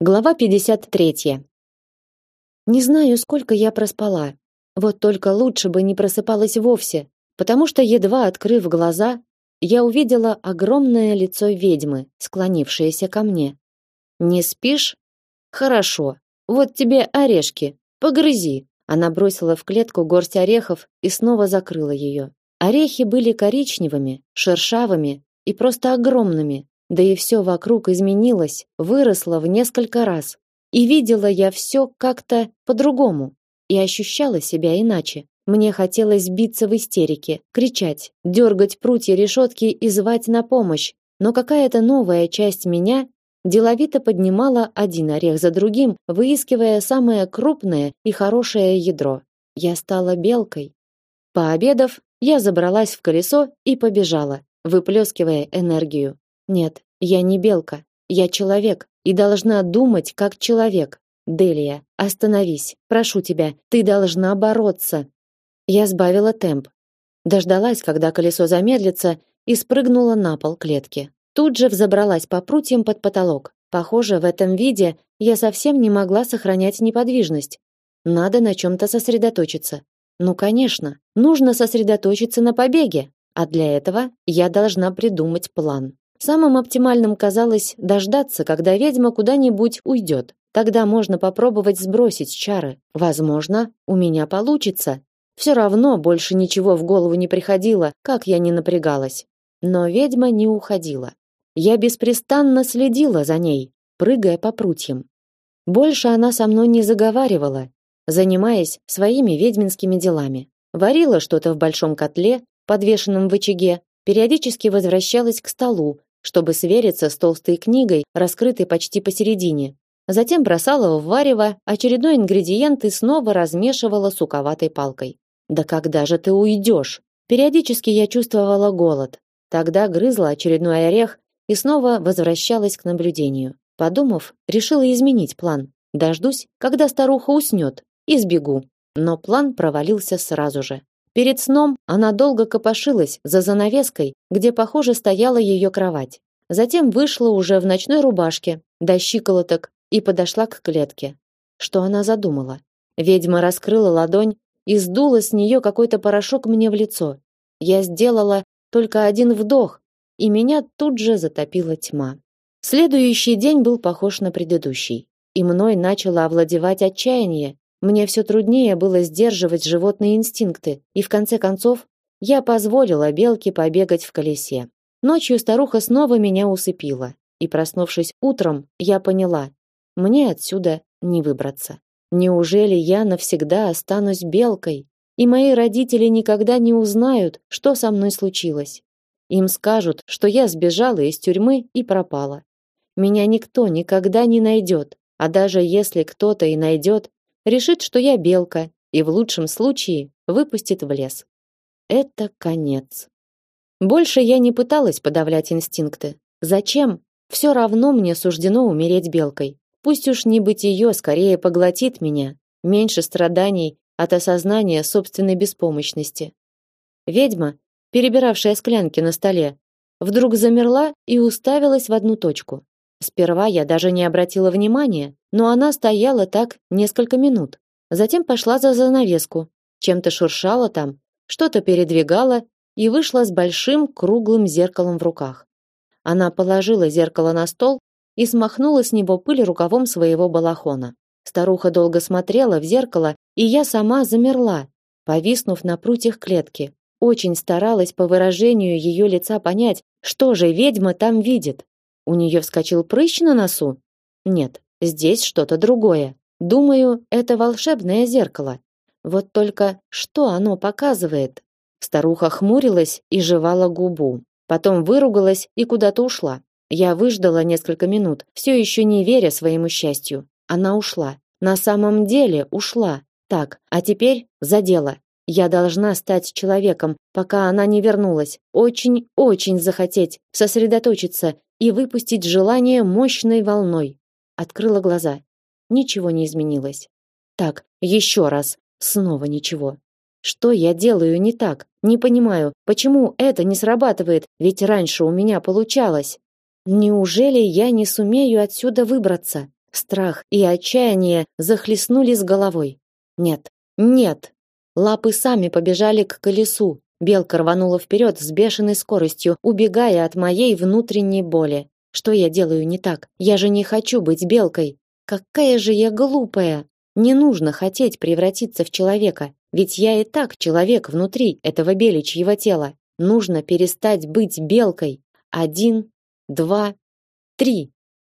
Глава 53. Не знаю, сколько я проспала. Вот только лучше бы не просыпалась вовсе, потому что едва открыв глаза, я увидела огромное лицо ведьмы, склонившееся ко мне. Не спишь? Хорошо. Вот тебе орешки. Погрызи. Она бросила в клетку горсть орехов и снова закрыла ее. Орехи были коричневыми, шершавыми и просто огромными, да и все вокруг изменилось, выросло в несколько раз. И видела я все как-то по-другому, и ощущала себя иначе. Мне хотелось биться в истерике, кричать, дергать прутья решетки и звать на помощь, но какая-то новая часть меня деловито поднимала один орех за другим, выискивая самое крупное и хорошее ядро. Я стала белкой. Пообедав, я забралась в колесо и побежала, выплескивая энергию. Нет, я не белка. Я человек и должна думать как человек. Делия, остановись. Прошу тебя, ты должна бороться. Я сбавила темп. Дождалась, когда колесо замедлится, и спрыгнула на пол клетки. Тут же взобралась по прутьям под потолок. Похоже, в этом виде я совсем не могла сохранять неподвижность. Надо на чем то сосредоточиться. Ну, конечно, нужно сосредоточиться на побеге, а для этого я должна придумать план. Самым оптимальным казалось дождаться, когда ведьма куда-нибудь уйдет. Тогда можно попробовать сбросить чары. Возможно, у меня получится. Все равно больше ничего в голову не приходило, как я не напрягалась. Но ведьма не уходила. Я беспрестанно следила за ней, прыгая по прутьям. Больше она со мной не заговаривала, занимаясь своими ведьминскими делами. Варила что-то в большом котле, подвешенном в очаге, периодически возвращалась к столу, чтобы свериться с толстой книгой, раскрытой почти посередине. Затем бросала в варево очередной ингредиент и снова размешивала суковатой палкой. Да когда же ты уйдешь? Периодически я чувствовала голод. Тогда грызла очередной орех и снова возвращалась к наблюдению. Подумав, решила изменить план. Дождусь, когда старуха уснет, и сбегу. Но план провалился сразу же. Перед сном она долго копошилась за занавеской, где, похоже, стояла ее кровать. Затем вышла уже в ночной рубашке, до щиколоток, и подошла к клетке. Что она задумала? Ведьма раскрыла ладонь и сдула с нее какой-то порошок мне в лицо. Я сделала только один вдох, и меня тут же затопила тьма. Следующий день был похож на предыдущий, и мной начало овладевать отчаяние, мне все труднее было сдерживать животные инстинкты, и в конце концов я позволила белке побегать в колесе. Ночью старуха снова меня усыпила, и проснувшись утром, я поняла, мне отсюда не выбраться. Неужели я навсегда останусь белкой, и мои родители никогда не узнают, что со мной случилось? Им скажут, что я сбежала из тюрьмы и пропала. Меня никто никогда не найдет, а даже если кто-то и найдет, решит, что я белка, и в лучшем случае выпустит в лес. Это конец. Больше я не пыталась подавлять инстинкты. Зачем? Все равно мне суждено умереть белкой. Пусть уж не быть ее скорее поглотит меня. Меньше страданий от осознания собственной беспомощности. Ведьма, перебиравшая склянки на столе, вдруг замерла и уставилась в одну точку. Сперва я даже не обратила внимания, но она стояла так несколько минут. Затем пошла за занавеску, чем-то шуршала там, что-то передвигала и вышла с большим круглым зеркалом в руках. Она положила зеркало на стол и смахнула с него пыль рукавом своего балахона. Старуха долго смотрела в зеркало, и я сама замерла, повиснув на прутьях клетки. Очень старалась по выражению ее лица понять, что же ведьма там видит. У нее вскочил прыщ на носу? Нет, здесь что-то другое. Думаю, это волшебное зеркало. Вот только что оно показывает? Старуха хмурилась и жевала губу. Потом выругалась и куда-то ушла. Я выждала несколько минут, все еще не веря своему счастью. Она ушла. На самом деле ушла. Так, а теперь за дело. Я должна стать человеком, пока она не вернулась. Очень-очень захотеть, сосредоточиться и выпустить желание мощной волной. Открыла глаза. Ничего не изменилось. Так, еще раз. Снова ничего. Что я делаю не так? Не понимаю, почему это не срабатывает, ведь раньше у меня получалось. Неужели я не сумею отсюда выбраться? Страх и отчаяние захлестнули с головой. Нет, нет. Лапы сами побежали к колесу. Белка рванула вперед с бешеной скоростью, убегая от моей внутренней боли. Что я делаю не так? Я же не хочу быть белкой. Какая же я глупая. Не нужно хотеть превратиться в человека, ведь я и так человек внутри этого беличьего тела. Нужно перестать быть белкой. Один, два, три.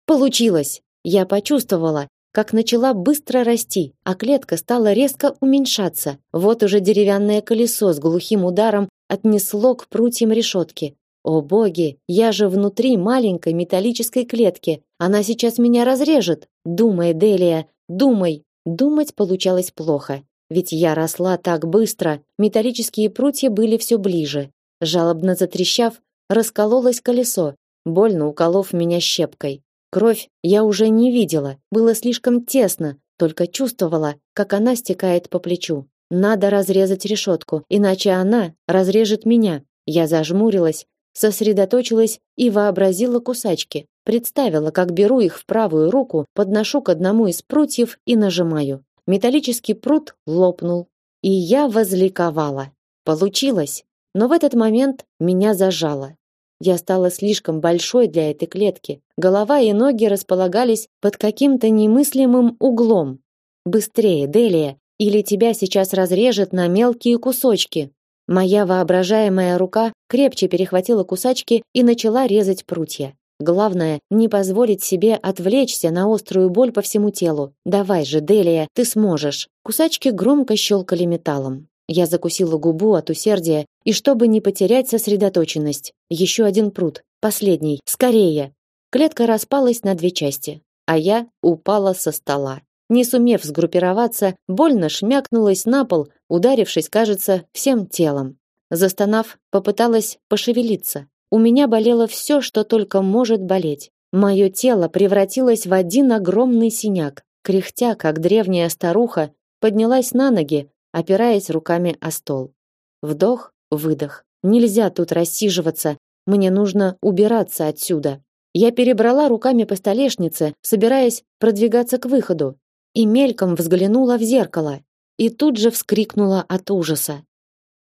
Получилось. Я почувствовала, как начала быстро расти, а клетка стала резко уменьшаться. Вот уже деревянное колесо с глухим ударом отнесло к прутьям решетки. О боги, я же внутри маленькой металлической клетки. Она сейчас меня разрежет. Думай, Делия, думай. Думать получалось плохо, ведь я росла так быстро, металлические прутья были все ближе. Жалобно затрещав, раскололось колесо, больно уколов меня щепкой. Кровь я уже не видела, было слишком тесно, только чувствовала, как она стекает по плечу. Надо разрезать решетку, иначе она разрежет меня. Я зажмурилась, сосредоточилась и вообразила кусачки. Представила, как беру их в правую руку, подношу к одному из прутьев и нажимаю. Металлический прут лопнул, и я возликовала. Получилось. Но в этот момент меня зажало. Я стала слишком большой для этой клетки. Голова и ноги располагались под каким-то немыслимым углом. Быстрее, Делия, или тебя сейчас разрежет на мелкие кусочки. Моя воображаемая рука крепче перехватила кусачки и начала резать прутья. Главное не позволить себе отвлечься на острую боль по всему телу. Давай же, Делия, ты сможешь. Кусачки громко щелкали металлом. Я закусила губу от усердия, и чтобы не потерять сосредоточенность, еще один прут, последний, скорее. Клетка распалась на две части, а я упала со стола. Не сумев сгруппироваться, больно шмякнулась на пол, ударившись, кажется, всем телом. Застонав, попыталась пошевелиться. У меня болело все, что только может болеть. Мое тело превратилось в один огромный синяк. Кряхтя, как древняя старуха, поднялась на ноги, опираясь руками о стол. Вдох, выдох. Нельзя тут рассиживаться. Мне нужно убираться отсюда. Я перебрала руками по столешнице, собираясь продвигаться к выходу, и мельком взглянула в зеркало, и тут же вскрикнула от ужаса.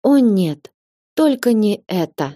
О нет, только не это.